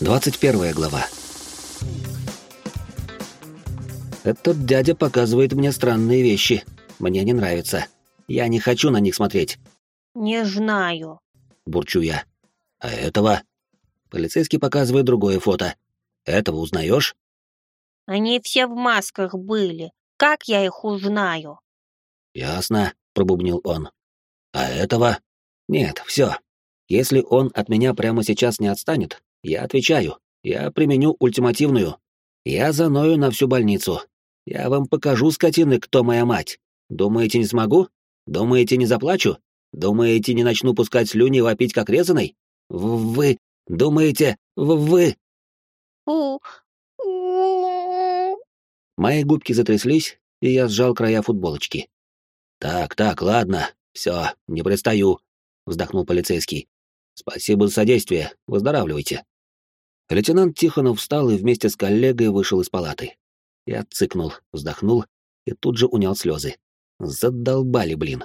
21 глава. Этот дядя показывает мне странные вещи. Мне не нравится. Я не хочу на них смотреть. Не знаю. Бурчу я. А этого? Полицейский показывает другое фото. Этого узнаешь? Они все в масках были. Как я их узнаю? Ясно, пробубнил он. А этого? Нет, все. Если он от меня прямо сейчас не отстанет, я отвечаю. Я применю ультимативную. Я заною на всю больницу. Я вам покажу, скотины, кто моя мать. Думаете, не смогу? Думаете, не заплачу? Думаете, не начну пускать слюни и вопить, как резаный? Вы думаете, вы... Мои губки затряслись, и я сжал края футболочки. «Так, так, ладно, все, не пристаю», — вздохнул полицейский. «Спасибо за содействие, выздоравливайте». Лейтенант Тихонов встал и вместе с коллегой вышел из палаты. Я цыкнул, вздохнул и тут же унял слезы. Задолбали, блин.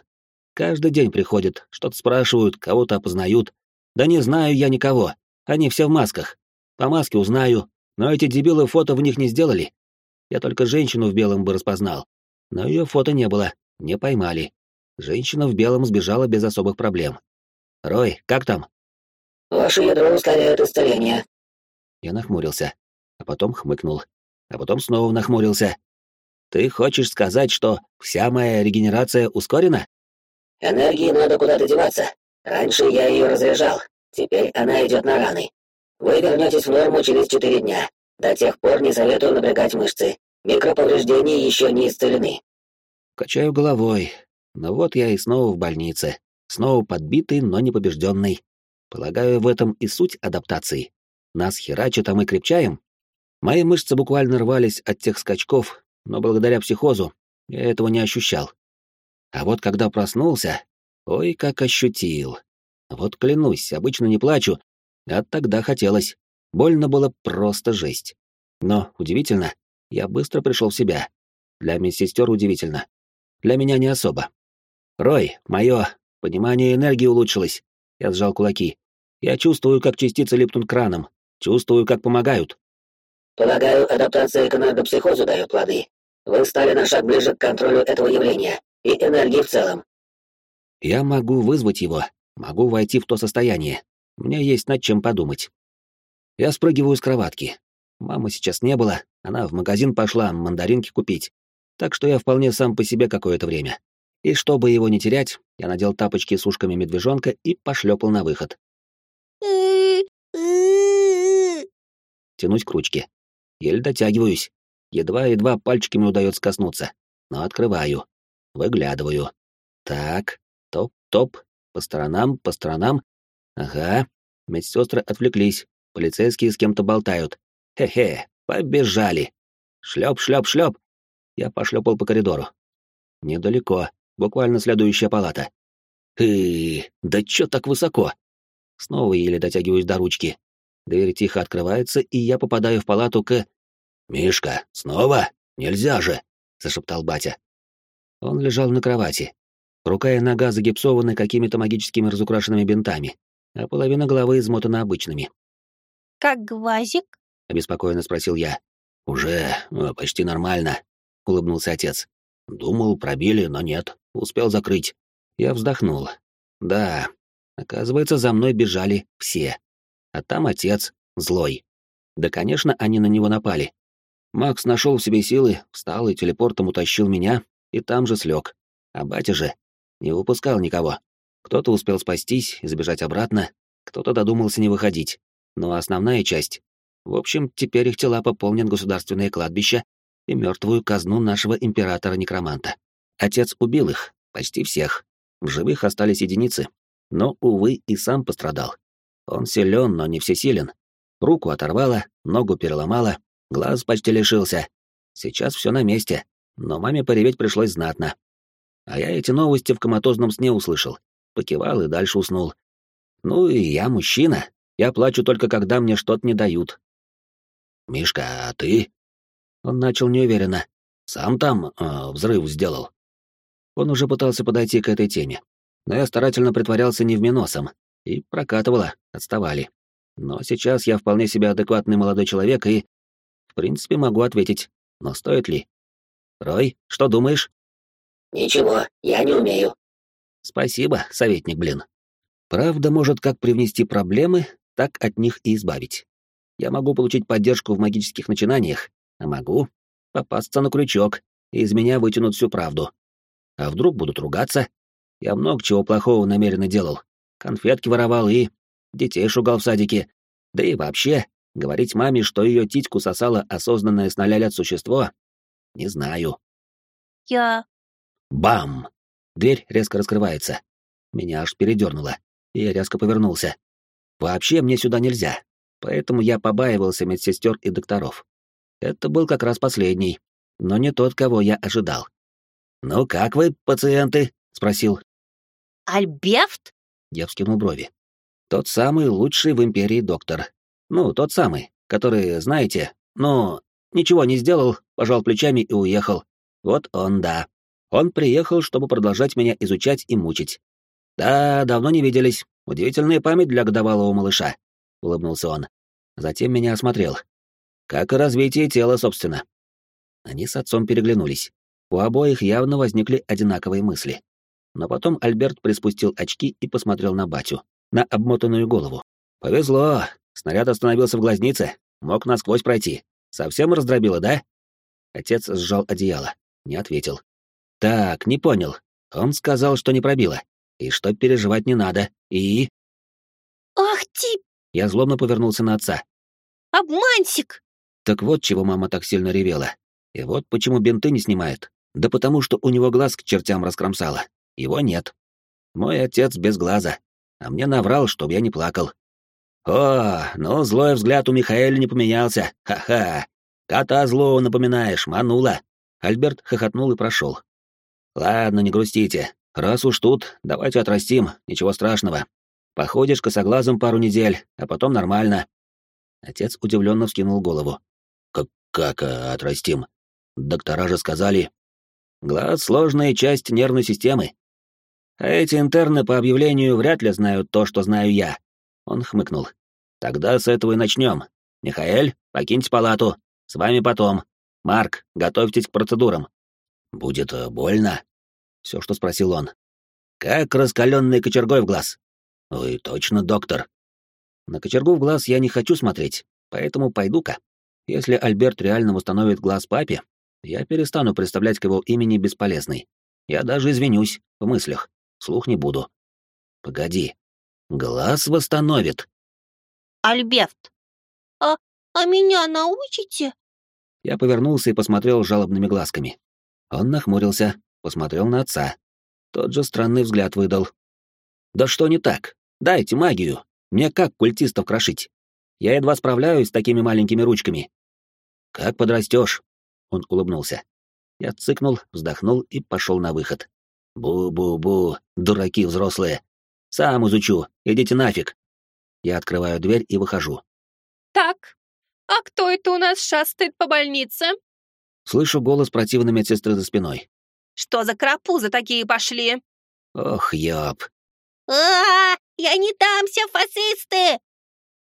Каждый день приходят, что-то спрашивают, кого-то опознают. Да не знаю я никого, они все в масках. По маске узнаю, но эти дебилы фото в них не сделали. Я только женщину в белом бы распознал. Но ее фото не было, не поймали. Женщина в белом сбежала без особых проблем. «Рой, как там?» «Ваше ядро ускоряет исцеление». Я нахмурился, а потом хмыкнул, а потом снова нахмурился. «Ты хочешь сказать, что вся моя регенерация ускорена?» «Энергии надо куда-то деваться. Раньше я ее разряжал, теперь она идет на раны. Вы вернетесь в норму через четыре дня. До тех пор не советую напрягать мышцы. Микроповреждения еще не исцелены. Качаю головой. Но вот я и снова в больнице. Снова подбитый, но не побежденный. Полагаю, в этом и суть адаптации. Нас херачат, а мы крепчаем. Мои мышцы буквально рвались от тех скачков, но благодаря психозу я этого не ощущал. А вот когда проснулся, ой, как ощутил. Вот клянусь, обычно не плачу, а тогда хотелось. Больно было просто жесть. Но, удивительно, я быстро пришел в себя. Для медсестер удивительно. Для меня не особо. Рой, мое понимание энергии улучшилось. Я сжал кулаки. Я чувствую, как частицы липнут краном. Чувствую, как помогают. Полагаю, адаптация к энергопсихозу дает плоды. Вы стали на шаг ближе к контролю этого явления и энергии в целом. Я могу вызвать его, могу войти в то состояние. Мне есть над чем подумать. Я спрыгиваю с кроватки. Мамы сейчас не было, она в магазин пошла мандаринки купить. Так что я вполне сам по себе какое-то время. И чтобы его не терять, я надел тапочки с ушками медвежонка и пошлепал на выход. Тянусь к ручке. Еле дотягиваюсь. Едва-едва пальчиками удается коснуться. Но открываю. Выглядываю. Так, топ-топ, по сторонам, по сторонам. Ага, медсестры отвлеклись. Полицейские с кем-то болтают. Хе-хе, побежали. Шлеп, шлеп, шлеп. Я пошлепал по коридору. Недалеко, буквально следующая палата. Хы, да чё так высоко? Снова еле дотягиваюсь до ручки. Дверь тихо открывается, и я попадаю в палату к... «Мишка, снова? Нельзя же!» — зашептал батя. Он лежал на кровати. Рука и нога загипсованы какими-то магическими разукрашенными бинтами, а половина головы измотана обычными. «Как глазик?» — обеспокоенно спросил я. «Уже ну, почти нормально», — улыбнулся отец. «Думал, пробили, но нет, успел закрыть». Я вздохнул. «Да, оказывается, за мной бежали все. А там отец, злой. Да, конечно, они на него напали. Макс нашел в себе силы, встал и телепортом утащил меня, и там же слег. А батя же не выпускал никого. Кто-то успел спастись и забежать обратно, кто-то додумался не выходить. Но основная часть в общем, теперь их тела пополнят государственное кладбище и мертвую казну нашего императора-некроманта. Отец убил их, почти всех. В живых остались единицы. Но, увы, и сам пострадал. Он силен, но не всесилен. Руку оторвало, ногу переломало, глаз почти лишился. Сейчас все на месте, но маме пореветь пришлось знатно. А я эти новости в коматозном сне услышал, покивал и дальше уснул. Ну и я мужчина, я плачу только когда мне что-то не дают, «Мишка, а ты?» Он начал неуверенно. «Сам там э, взрыв сделал?» Он уже пытался подойти к этой теме, но я старательно притворялся невменосом, и прокатывало, отставали. Но сейчас я вполне себе адекватный молодой человек и, в принципе, могу ответить. Но стоит ли? Рой, что думаешь? Ничего, я не умею. Спасибо, советник, блин. Правда может как привнести проблемы, так от них и избавить. Я могу получить поддержку в магических начинаниях, а могу попасться на крючок, и из меня вытянут всю правду. А вдруг будут ругаться? Я много чего плохого намеренно делал. Конфетки воровал и... детей шугал в садике. Да и вообще, говорить маме, что ее титьку сосало осознанное с ноля лет существо, не знаю. Я... Бам! Дверь резко раскрывается. Меня аж передернуло, и я резко повернулся. Вообще мне сюда нельзя, поэтому я побаивался медсестер и докторов. Это был как раз последний, но не тот, кого я ожидал. «Ну как вы, пациенты?» — спросил. Альберт? Я вскинул брови. Тот самый лучший в Империи доктор. Ну, тот самый, который, знаете, ну, ничего не сделал, пожал плечами и уехал. Вот он, да. Он приехал, чтобы продолжать меня изучать и мучить. Да, давно не виделись. Удивительная память для годовалого малыша, улыбнулся он. Затем меня осмотрел. Как и развитие тела, собственно. Они с отцом переглянулись. У обоих явно возникли одинаковые мысли. Но потом Альберт приспустил очки и посмотрел на батю, на обмотанную голову. «Повезло, снаряд остановился в глазнице, мог насквозь пройти. Совсем раздробило, да?» Отец сжал одеяло, не ответил. «Так, не понял. Он сказал, что не пробило, и что переживать не надо, и...» Ах ты, Я злобно повернулся на отца. обманщик! Так вот, чего мама так сильно ревела. И вот почему бинты не снимает. Да потому что у него глаз к чертям раскромсало. Его нет. Мой отец без глаза. А мне наврал, чтобы я не плакал. О, ну злой взгляд у Михаэля не поменялся. Ха-ха. Кота злого напоминаешь, манула. Альберт хохотнул и прошел. Ладно, не грустите. Раз уж тут, давайте отрастим, ничего страшного. Походишь косоглазом пару недель, а потом нормально. Отец удивленно вскинул голову. Как, как а, отрастим? Доктора же сказали. Глаз — сложная часть нервной системы. А эти интерны по объявлению вряд ли знают то, что знаю я. Он хмыкнул. Тогда с этого и начнем. Михаэль, покиньте палату. С вами потом. Марк, готовьтесь к процедурам. Будет э, больно? Все, что спросил он. Как раскаленный кочергой в глаз. Ой, точно, доктор. На кочергу в глаз я не хочу смотреть, поэтому пойду-ка. Если Альберт реально восстановит глаз папе, я перестану представлять к его имени бесполезный. Я даже извинюсь, в мыслях, слух не буду. Погоди. Глаз восстановит. Альберт. А, а меня научите? Я повернулся и посмотрел жалобными глазками. Он нахмурился, посмотрел на отца. Тот же странный взгляд выдал. «Да что не так? Дайте магию. Мне как культистов крошить? Я едва справляюсь с такими маленькими ручками». «Как подрастешь?» Он улыбнулся. Я цыкнул, вздохнул и пошел на выход. «Бу-бу-бу, дураки взрослые. Сам изучу, идите нафиг». Я открываю дверь и выхожу. Так, а кто это у нас шастает по больнице? Слышу голос противной медсестры за спиной. Что за крапузы такие пошли? Ох, ёб. А, я не дамся, фашисты!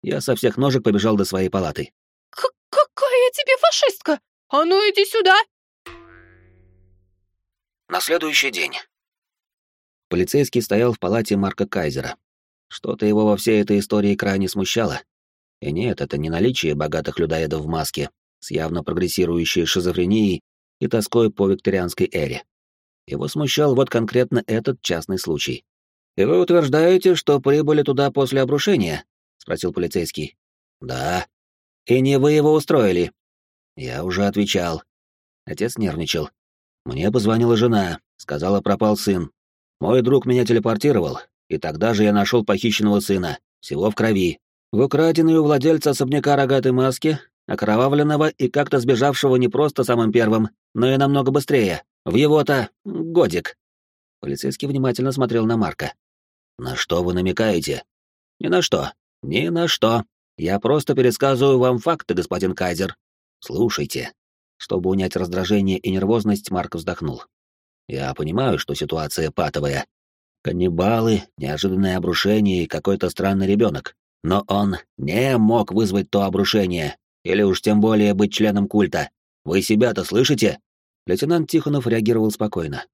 Я со всех ножек побежал до своей палаты. К какая я тебе фашистка? А ну иди сюда! На следующий день. Полицейский стоял в палате Марка Кайзера. Что-то его во всей этой истории крайне смущало. И нет, это не наличие богатых людоедов в маске, с явно прогрессирующей шизофренией и тоской по викторианской эре. Его смущал вот конкретно этот частный случай. «И вы утверждаете, что прибыли туда после обрушения?» — спросил полицейский. «Да». «И не вы его устроили?» Я уже отвечал. Отец нервничал. Мне позвонила жена, сказала, пропал сын. Мой друг меня телепортировал, и тогда же я нашел похищенного сына, всего в крови. В украденной у владельца особняка рогатой маски, окровавленного и как-то сбежавшего не просто самым первым, но и намного быстрее. В его-то годик. Полицейский внимательно смотрел на Марка. «На что вы намекаете?» «Ни на что. Ни на что. Я просто пересказываю вам факты, господин Кайзер. Слушайте». Чтобы унять раздражение и нервозность, Марк вздохнул. «Я понимаю, что ситуация патовая. Каннибалы, неожиданное обрушение и какой-то странный ребенок. Но он не мог вызвать то обрушение, или уж тем более быть членом культа. Вы себя-то слышите? Лейтенант Тихонов реагировал спокойно.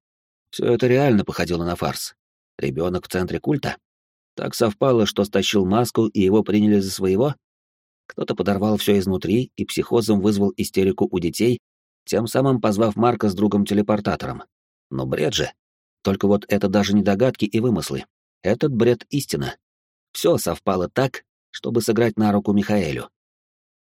Все это реально походило на фарс. Ребенок в центре культа? Так совпало, что стащил маску и его приняли за своего? Кто-то подорвал все изнутри и психозом вызвал истерику у детей, тем самым позвав Марка с другом-телепортатором. Но бред же. Только вот это даже не догадки и вымыслы. Этот бред истина. Все совпало так, чтобы сыграть на руку Михаэлю.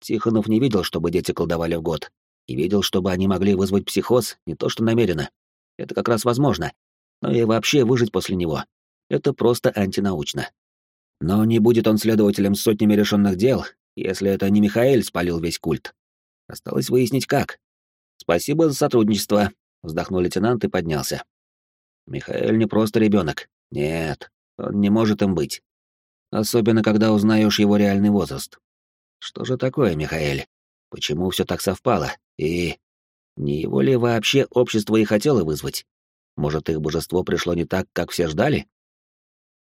Тихонов не видел, чтобы дети колдовали в год, и видел, чтобы они могли вызвать психоз не то что намеренно. Это как раз возможно, но и вообще выжить после него. Это просто антинаучно. Но не будет он следователем с сотнями решенных дел, если это не Михаэль спалил весь культ. Осталось выяснить, как. «Спасибо за сотрудничество», — вздохнул лейтенант и поднялся. «Михаэль не просто ребенок. Нет, он не может им быть. Особенно, когда узнаешь его реальный возраст. Что же такое, Михаэль? Почему все так совпало? И... Не его ли вообще общество и хотело вызвать? Может, их божество пришло не так, как все ждали?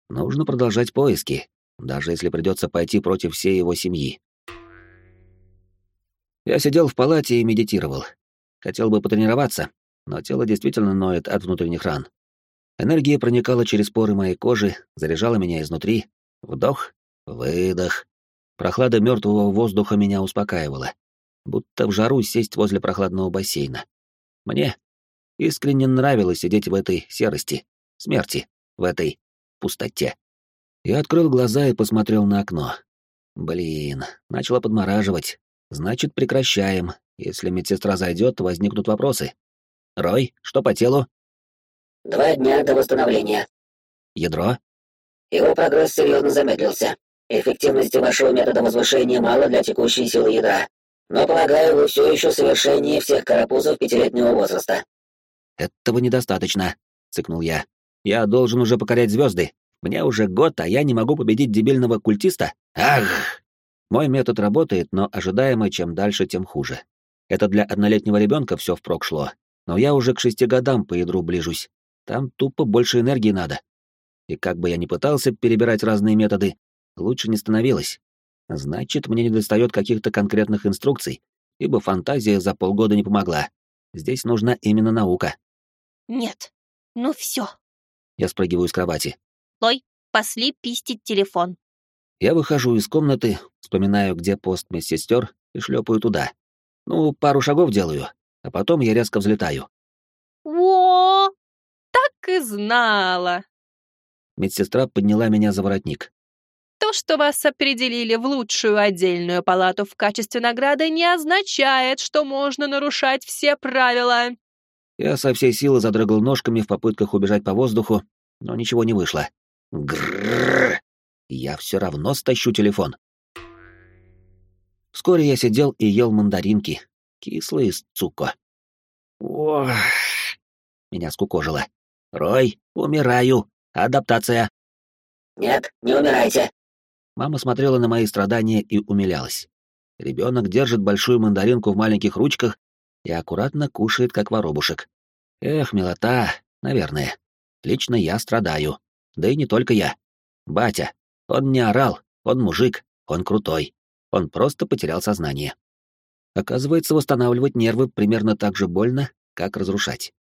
Нужно продолжать поиски, даже если придется пойти против всей его семьи. Я сидел в палате и медитировал. Хотел бы потренироваться, но тело действительно ноет от внутренних ран. Энергия проникала через поры моей кожи, заряжала меня изнутри. Вдох, выдох. Прохлада мертвого воздуха меня успокаивала. Будто в жару сесть возле прохладного бассейна. Мне искренне нравилось сидеть в этой серости, смерти, в этой пустоте. Я открыл глаза и посмотрел на окно. Блин, начало подмораживать. Значит, прекращаем. Если медсестра зайдет, возникнут вопросы. Рой, что по телу? Два дня до восстановления. Ядро? Его прогресс серьезно замедлился. Эффективности вашего метода возвышения мало для текущей силы ядра. Но, полагаю, вы все еще в совершении всех карапузов пятилетнего возраста. Этого недостаточно, цыкнул я. Я должен уже покорять звезды. Мне уже год, а я не могу победить дебильного культиста? Ах! Мой метод работает, но ожидаемо, чем дальше, тем хуже. Это для однолетнего ребенка все впрок шло. Но я уже к шести годам по ядру ближусь. Там тупо больше энергии надо. И как бы я ни пытался перебирать разные методы, лучше не становилось. Значит, мне недостает каких-то конкретных инструкций, ибо фантазия за полгода не помогла. Здесь нужна именно наука. Нет, ну все. Я спрыгиваю с кровати. Лой, посли пистить телефон. Я выхожу из комнаты, вспоминаю, где пост медсестер, и шлепаю туда. Ну, пару шагов делаю, а потом я резко взлетаю. Во! Так и знала. Медсестра подняла меня за воротник. То, что вас определили в лучшую отдельную палату в качестве награды, не означает, что можно нарушать все правила. Я со всей силы задрыгал ножками в попытках убежать по воздуху, но ничего не вышло. Гррррр! Я все равно стащу телефон. Вскоре я сидел и ел мандаринки, кислые с цуко. Ох! Меня скукожило. Рой, умираю. Адаптация. Нет, не умирайте. Мама смотрела на мои страдания и умилялась. Ребенок держит большую мандаринку в маленьких ручках и аккуратно кушает, как воробушек. Эх, милота, наверное. Лично я страдаю. Да и не только я. Батя. Он не орал, он мужик, он крутой. Он просто потерял сознание. Оказывается, восстанавливать нервы примерно так же больно, как разрушать.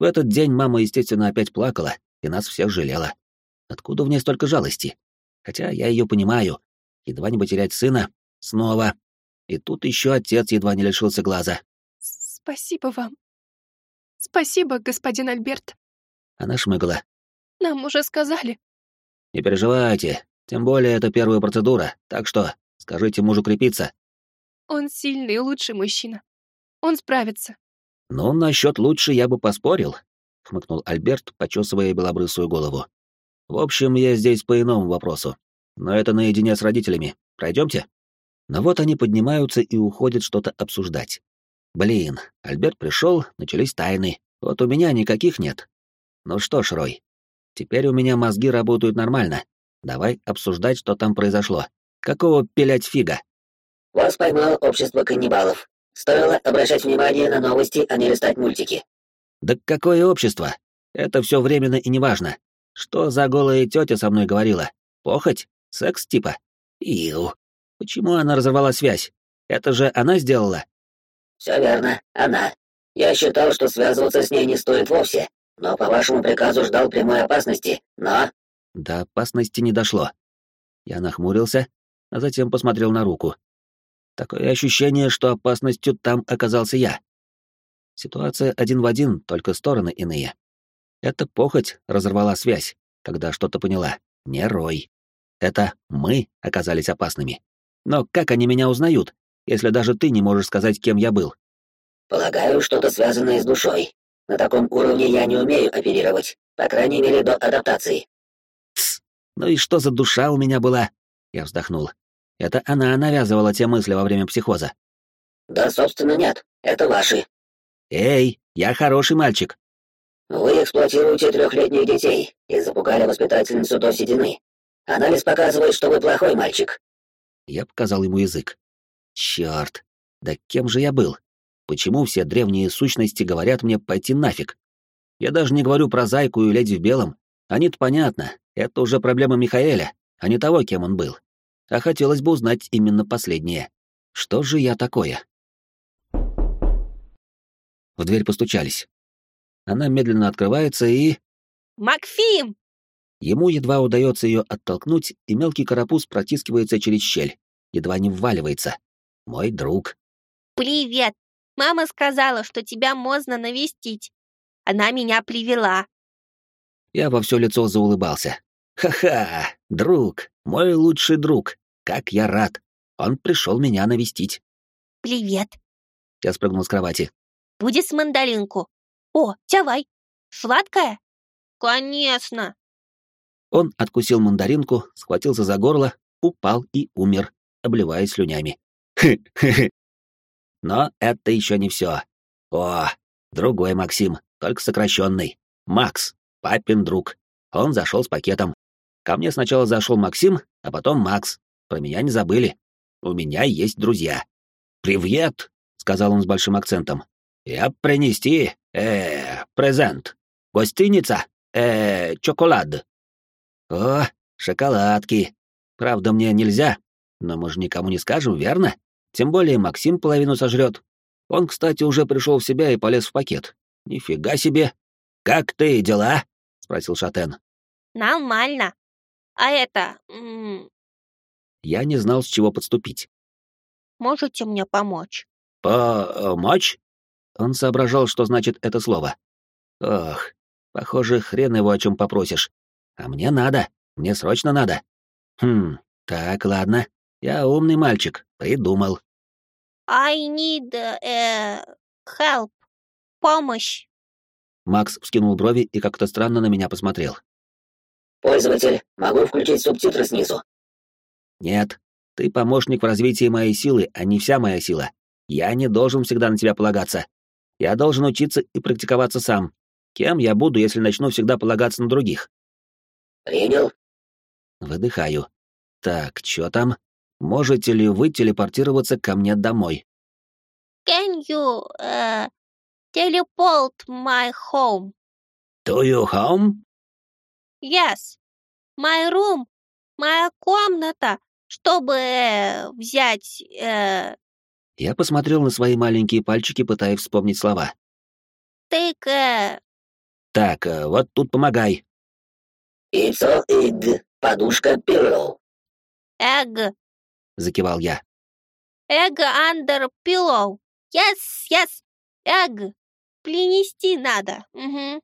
В этот день мама, естественно, опять плакала и нас всех жалела. Откуда в ней столько жалости? Хотя я ее понимаю. Едва не потерять сына. Снова. И тут еще отец едва не лишился глаза. Спасибо вам. Спасибо, господин Альберт. Она шмыгала. Нам уже сказали. Не переживайте. Тем более это первая процедура. Так что скажите мужу крепиться. Он сильный и лучший мужчина. Он справится. Ну, насчет лучше я бы поспорил, хмыкнул Альберт, почесывая белобрысую голову. В общем, я здесь по иному вопросу. Но это наедине с родителями. Пройдемте? Но вот они поднимаются и уходят что-то обсуждать. Блин, Альберт пришел, начались тайны. Вот у меня никаких нет. Ну что ж, Рой, теперь у меня мозги работают нормально. Давай обсуждать, что там произошло. Какого пилять фига? Вас поймало общество каннибалов. Стоило обращать внимание на новости, а не листать мультики. Да какое общество? Это все временно и неважно. Что за голая тетя со мной говорила? Похоть? Секс типа? Ил. Почему она разорвала связь? Это же она сделала? Все верно, она. Я считал, что связываться с ней не стоит вовсе, но по вашему приказу ждал прямой опасности, но...» До опасности не дошло. Я нахмурился, а затем посмотрел на руку. Такое ощущение, что опасностью там оказался я. Ситуация один в один, только стороны иные. Это похоть разорвала связь, когда что-то поняла. Не Рой. Это мы оказались опасными. Но как они меня узнают, если даже ты не можешь сказать, кем я был? Полагаю, что-то связанное с душой. На таком уровне я не умею оперировать, по крайней мере, до адаптации. Тсс. Ну и что за душа у меня была? Я вздохнул. Это она навязывала те мысли во время психоза. Да, собственно, нет. Это ваши. Эй, я хороший мальчик. Вы эксплуатируете трехлетних детей и запугали воспитательницу до седины. Анализ показывает, что вы плохой мальчик. Я показал ему язык. Черт, да кем же я был? Почему все древние сущности говорят мне пойти нафиг? Я даже не говорю про зайку и леди в белом. Они-то понятно, это уже проблема Михаэля, а не того, кем он был. А хотелось бы узнать именно последнее. Что же я такое? В дверь постучались. Она медленно открывается и... «Макфим!» Ему едва удается ее оттолкнуть, и мелкий карапуз протискивается через щель, едва не вваливается. Мой друг. «Привет! Мама сказала, что тебя можно навестить. Она меня привела». Я во все лицо заулыбался. «Ха-ха! Друг! Мой лучший друг! Как я рад! Он пришел меня навестить!» «Привет!» Я спрыгнул с кровати. «Будешь мандаринку? О, давай! Сладкая?» «Конечно!» Он откусил мандаринку, схватился за горло, упал и умер, обливаясь слюнями. Хы-хы-хы. Но это еще не все. О, другой Максим, только сокращенный. Макс, папин друг. Он зашел с пакетом. Ко мне сначала зашел Максим, а потом Макс. Про меня не забыли. У меня есть друзья. «Привет!» — сказал он с большим акцентом. «Я принести, э, презент. Гостиница, э, чоколад». «О, шоколадки. Правда, мне нельзя, но мы же никому не скажем, верно? Тем более Максим половину сожрет. Он, кстати, уже пришел в себя и полез в пакет. Нифига себе. Как ты, дела? спросил Шатен. Нормально. А это... Я не знал, с чего подступить. можете мне помочь? Помочь? Он соображал, что значит это слово. Ох, похоже, хрен его о чем попросишь. А мне надо, мне срочно надо. Хм, так, ладно. Я умный мальчик, придумал. I need э, help. Помощь. Макс вскинул брови и как-то странно на меня посмотрел. Пользователь, могу включить субтитры снизу. Нет, ты помощник в развитии моей силы, а не вся моя сила. Я не должен всегда на тебя полагаться. Я должен учиться и практиковаться сам. Кем я буду, если начну всегда полагаться на других? Принял. Выдыхаю. Так, чё там? Можете ли вы телепортироваться ко мне домой? Can you э, teleport my home? To you home? Yes. My room. Моя комната, чтобы э, взять... Э, Я посмотрел на свои маленькие пальчики, пытаясь вспомнить слова. тык... Э, Так, э, вот тут помогай. Яйцо иг. Подушка pillow. egg. Закивал я. Egg under pillow. Yes, yes. Egg. Принести надо. Угу.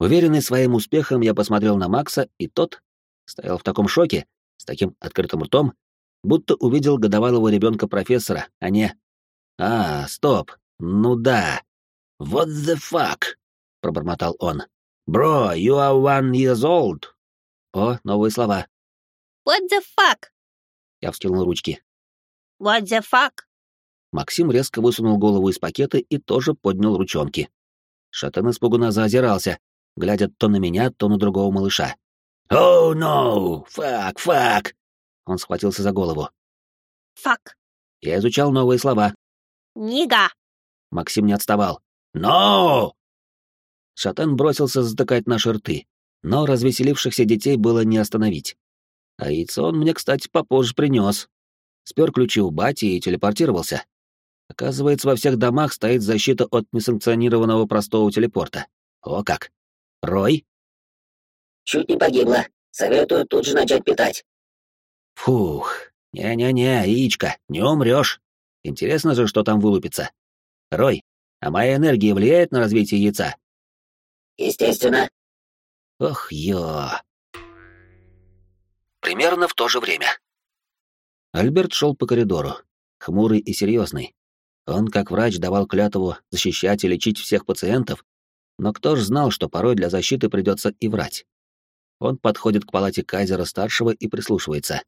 Уверенный своим успехом, я посмотрел на Макса, и тот стоял в таком шоке, с таким открытым ртом, будто увидел годовалого ребенка профессора, а не... А, стоп, ну да. What the fuck? пробормотал он. Bro, you are one years old. О, новые слова. What the fuck? Я вскинул ручки. What the fuck? Максим резко высунул голову из пакета и тоже поднял ручонки. Шатен испуганно заозирался, глядя то на меня, то на другого малыша. «Oh, no! Фак, фак!» Он схватился за голову. Fuck. Я изучал новые слова. Нига. Максим не отставал. «No!» Шатен бросился затыкать наши рты, но развеселившихся детей было не остановить. А яйцо он мне, кстати, попозже принес. Спер ключи у бати и телепортировался. Оказывается, во всех домах стоит защита от несанкционированного простого телепорта. О как! Рой? Чуть не погибла. Советую тут же начать питать. Фух, не-не-не, яичко, не умрешь. Интересно же, что там вылупится. Рой, а моя энергия влияет на развитие яйца? Естественно. Ох, ё. Примерно в то же время. Альберт шел по коридору, хмурый и серьезный. Он, как врач, давал клятву защищать и лечить всех пациентов, но кто ж знал, что порой для защиты придется и врать. Он подходит к палате Кайзера-старшего и прислушивается.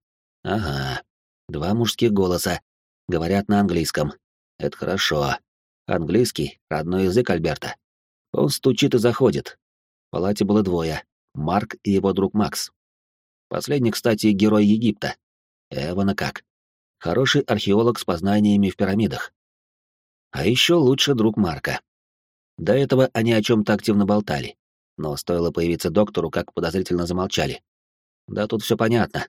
Ага, два мужских голоса. Говорят на английском. Это хорошо. Английский — родной язык Альберта. Он стучит и заходит. В палате было двое — Марк и его друг Макс. Последний, кстати, герой Египта. Эвана как. Хороший археолог с познаниями в пирамидах. А еще лучше друг Марка. До этого они о чем-то активно болтали, но стоило появиться доктору, как подозрительно замолчали. Да тут все понятно.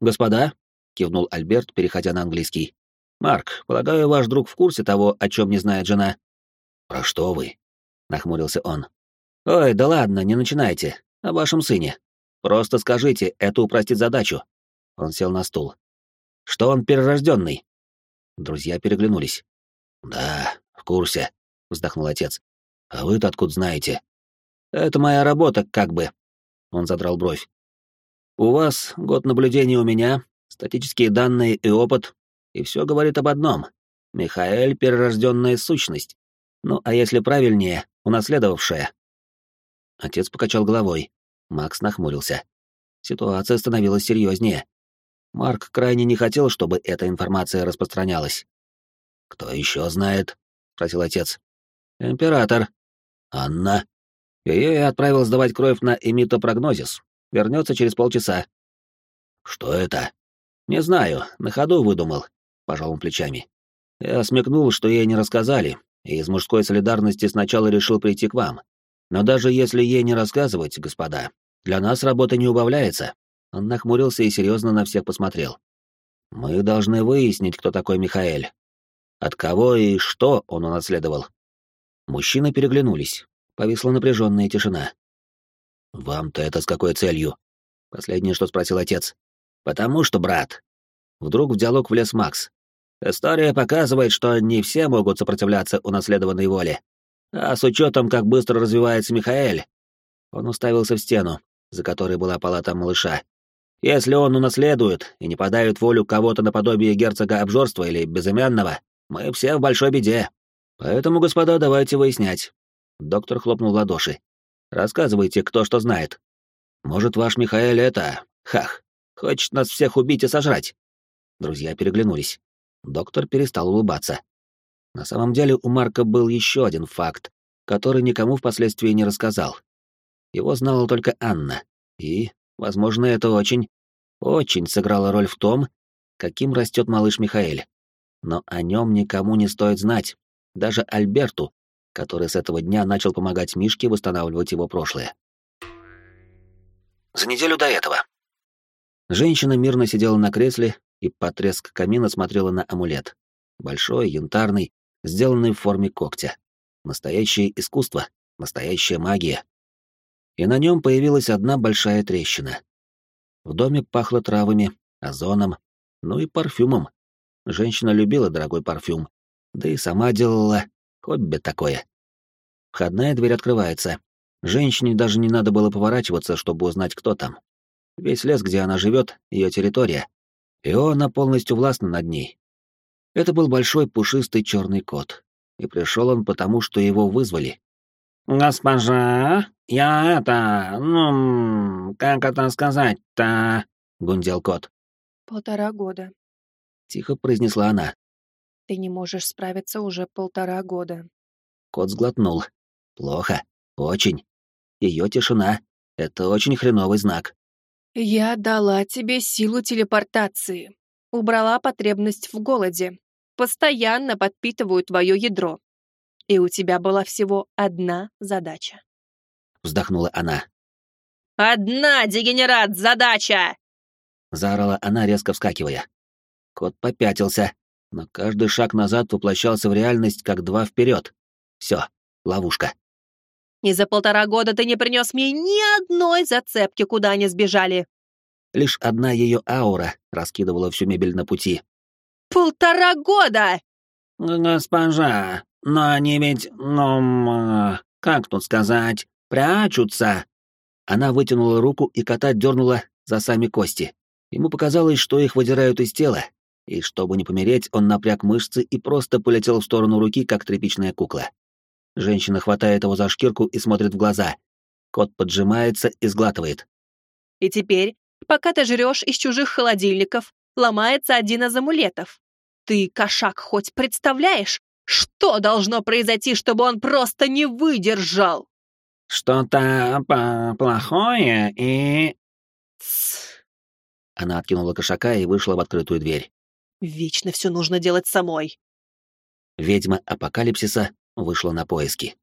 «Господа», — кивнул Альберт, переходя на английский, «Марк, полагаю, ваш друг в курсе того, о чем не знает жена?» «Про что вы?» — нахмурился он. «Ой, да ладно, не начинайте. О вашем сыне. Просто скажите, это упростит задачу». Он сел на стул. «Что он перерожденный?» Друзья переглянулись. «Да, в курсе», — вздохнул отец. «А вы-то откуда знаете?» «Это моя работа, как бы». Он задрал бровь. «У вас год наблюдения у меня, статические данные и опыт, и все говорит об одном. Михаэль — перерожденная сущность. Ну, а если правильнее, унаследовавшая. Отец покачал головой. Макс нахмурился. Ситуация становилась серьезнее. Марк крайне не хотел, чтобы эта информация распространялась. «Кто еще знает?» — спросил отец. «Император. Анна. Ее я отправил сдавать кровь на эмитопрогнозис. Вернется через полчаса». «Что это?» «Не знаю, на ходу выдумал пожал он плечами. Я смекнул, что ей не рассказали, и из мужской солидарности сначала решил прийти к вам. Но даже если ей не рассказывать, господа, для нас работа не убавляется. Он нахмурился и серьезно на всех посмотрел. Мы должны выяснить, кто такой Михаэль. От кого и что он унаследовал. Мужчины переглянулись. Повисла напряженная тишина. «Вам-то это с какой целью?» Последнее, что спросил отец. «Потому что, брат...» Вдруг в диалог влез Макс. История показывает, что не все могут сопротивляться унаследованной воле. А с учетом, как быстро развивается Михаэль... Он уставился в стену, за которой была палата малыша. Если он унаследует и не подает волю кого-то наподобие герцога обжорства или безымянного, мы все в большой беде. Поэтому, господа, давайте выяснять. Доктор хлопнул в ладоши. Рассказывайте, кто что знает. Может, ваш Михаэль это... Хах, хочет нас всех убить и сожрать. Друзья переглянулись. Доктор перестал улыбаться. На самом деле у Марка был еще один факт, который никому впоследствии не рассказал. Его знала только Анна, и, возможно, это очень, очень сыграло роль в том, каким растет малыш Михаэль. Но о нем никому не стоит знать, даже Альберту, который с этого дня начал помогать Мишке восстанавливать его прошлое. За неделю до этого. Женщина мирно сидела на кресле и под треск камина смотрела на амулет. Большой, янтарный, сделанный в форме когтя. Настоящее искусство, настоящая магия. И на нем появилась одна большая трещина. В доме пахло травами, озоном, ну и парфюмом. Женщина любила дорогой парфюм, да и сама делала хобби такое. Входная дверь открывается. Женщине даже не надо было поворачиваться, чтобы узнать, кто там. Весь лес, где она живет, ее территория, и она полностью властна над ней. Это был большой пушистый черный кот, и пришел он потому, что его вызвали. «Госпожа, я это... ну... как это сказать-то?» — гундел кот. «Полтора года», — тихо произнесла она. «Ты не можешь справиться уже полтора года». Кот сглотнул. «Плохо. Очень. Ее тишина — это очень хреновый знак. «Я дала тебе силу телепортации. Убрала потребность в голоде. Постоянно подпитываю твое ядро. И у тебя была всего одна задача». Вздохнула она. «Одна, дегенерат, задача!» — заорала она, резко вскакивая. Кот попятился, но каждый шаг назад воплощался в реальность, как два вперед. Все, ловушка. И за полтора года ты не принес мне ни одной зацепки, куда они сбежали. Лишь одна ее аура раскидывала всю мебель на пути. Полтора года! Госпожа, но они ведь, ну, как тут сказать, прячутся. Она вытянула руку, и кота дернула за сами кости. Ему показалось, что их выдирают из тела, и чтобы не помереть, он напряг мышцы и просто полетел в сторону руки, как тряпичная кукла. Женщина хватает его за шкирку и смотрит в глаза. Кот поджимается и сглатывает. И теперь, пока ты жрешь из чужих холодильников, ломается один из амулетов. Ты, кошак, хоть представляешь, что должно произойти, чтобы он просто не выдержал? Что-то плохое и... Она откинула кошака и вышла в открытую дверь. Вечно все нужно делать самой. Ведьма апокалипсиса вышла на поиски.